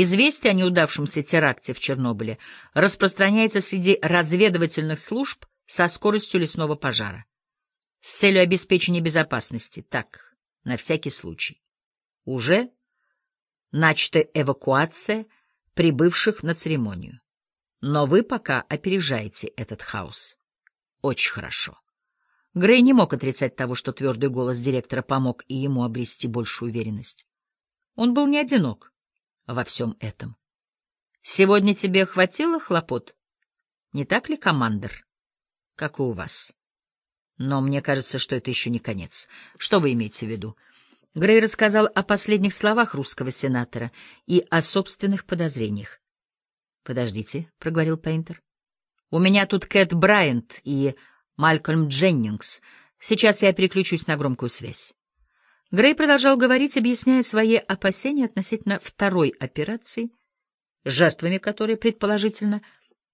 Известие о неудавшемся теракте в Чернобыле распространяется среди разведывательных служб со скоростью лесного пожара. С целью обеспечения безопасности, так, на всякий случай. Уже начата эвакуация прибывших на церемонию. Но вы пока опережаете этот хаос. Очень хорошо. Грей не мог отрицать того, что твердый голос директора помог и ему обрести большую уверенность. Он был не одинок во всем этом. Сегодня тебе хватило хлопот? Не так ли, командир? Как и у вас. Но мне кажется, что это еще не конец. Что вы имеете в виду? Грей рассказал о последних словах русского сенатора и о собственных подозрениях. «Подождите», — проговорил Пейнтер. «У меня тут Кэт Брайант и Малькольм Дженнингс. Сейчас я переключусь на громкую связь». Грей продолжал говорить, объясняя свои опасения относительно второй операции, жертвами которой, предположительно,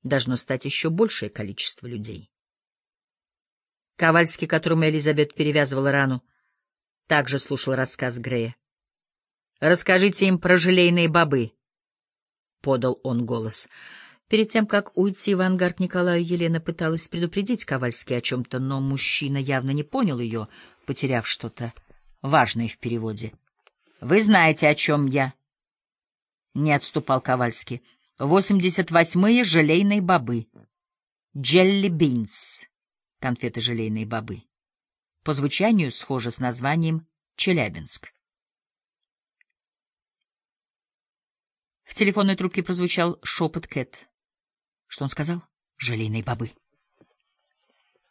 должно стать еще большее количество людей. Ковальский, которому Элизабет перевязывала рану, также слушал рассказ Грея. «Расскажите им про желейные бобы», — подал он голос. Перед тем, как уйти в ангар Николаю, Елена пыталась предупредить Ковальский о чем-то, но мужчина явно не понял ее, потеряв что-то важное в переводе. «Вы знаете, о чем я?» Не отступал Ковальский. «Восемьдесят восьмые желейные бобы. Джелли Бинс. Конфеты желейные бобы по звучанию схоже с названием Челябинск. В телефонной трубке прозвучал шепот Кэт. Что он сказал? Желейные бобы.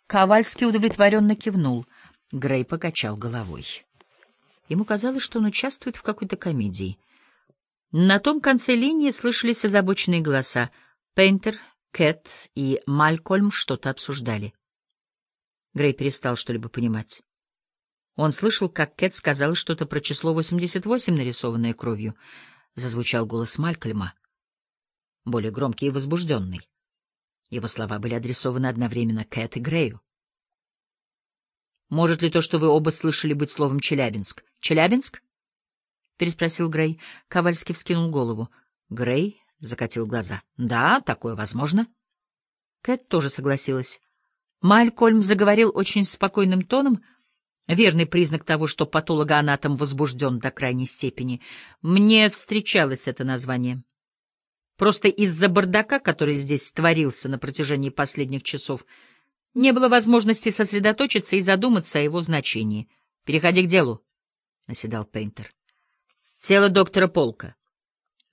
Ковальский удовлетворенно кивнул. Грей покачал головой. Ему казалось, что он участвует в какой-то комедии. На том конце линии слышались озабоченные голоса. Пейнтер, Кэт и Малькольм что-то обсуждали. Грей перестал что-либо понимать. Он слышал, как Кэт сказала что-то про число 88, нарисованное кровью. Зазвучал голос Малькольма, более громкий и возбужденный. Его слова были адресованы одновременно Кэт и Грею. «Может ли то, что вы оба слышали, быть словом «Челябинск»?» «Челябинск?» — переспросил Грей. Ковальский вскинул голову. Грей закатил глаза. «Да, такое возможно». Кэт тоже согласилась. Малькольм заговорил очень спокойным тоном, верный признак того, что патологоанатом возбужден до крайней степени. Мне встречалось это название. Просто из-за бардака, который здесь творился на протяжении последних часов, не было возможности сосредоточиться и задуматься о его значении. «Переходи к делу», — наседал Пейнтер. Тело доктора Полка.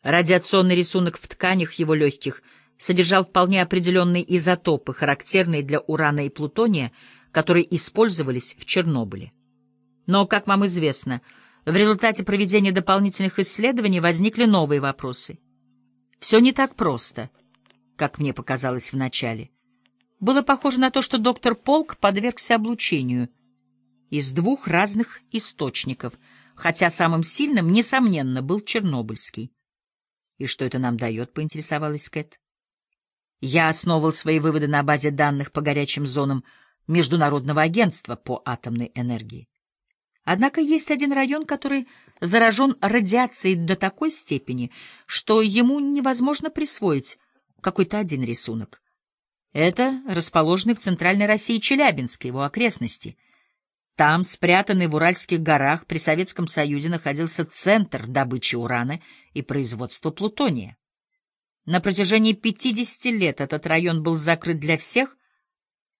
Радиационный рисунок в тканях его легких — содержал вполне определенные изотопы, характерные для урана и плутония, которые использовались в Чернобыле. Но, как вам известно, в результате проведения дополнительных исследований возникли новые вопросы. Все не так просто, как мне показалось вначале. Было похоже на то, что доктор Полк подвергся облучению из двух разных источников, хотя самым сильным, несомненно, был Чернобыльский. И что это нам дает, поинтересовалась Кэт. Я основывал свои выводы на базе данных по горячим зонам Международного агентства по атомной энергии. Однако есть один район, который заражен радиацией до такой степени, что ему невозможно присвоить какой-то один рисунок. Это расположенный в центральной России Челябинск, его окрестности. Там, спрятанный в Уральских горах, при Советском Союзе находился центр добычи урана и производства плутония. На протяжении 50 лет этот район был закрыт для всех,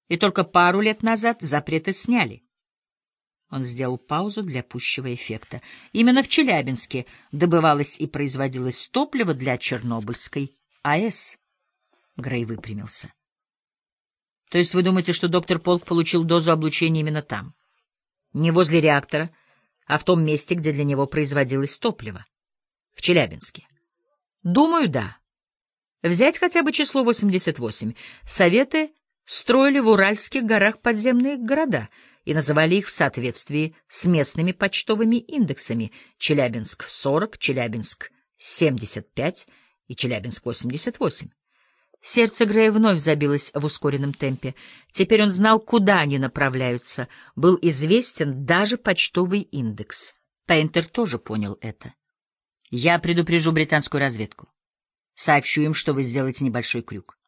и только пару лет назад запреты сняли. Он сделал паузу для пущего эффекта. Именно в Челябинске добывалось и производилось топливо для Чернобыльской АЭС. Грей выпрямился. То есть вы думаете, что доктор Полк получил дозу облучения именно там? Не возле реактора, а в том месте, где для него производилось топливо? В Челябинске? Думаю, да. Взять хотя бы число 88. Советы строили в Уральских горах подземные города и называли их в соответствии с местными почтовыми индексами Челябинск-40, Челябинск-75 и Челябинск-88. Сердце Грея вновь забилось в ускоренном темпе. Теперь он знал, куда они направляются. Был известен даже почтовый индекс. Пейнтер тоже понял это. Я предупрежу британскую разведку. Сообщу им, что вы сделаете небольшой крюк.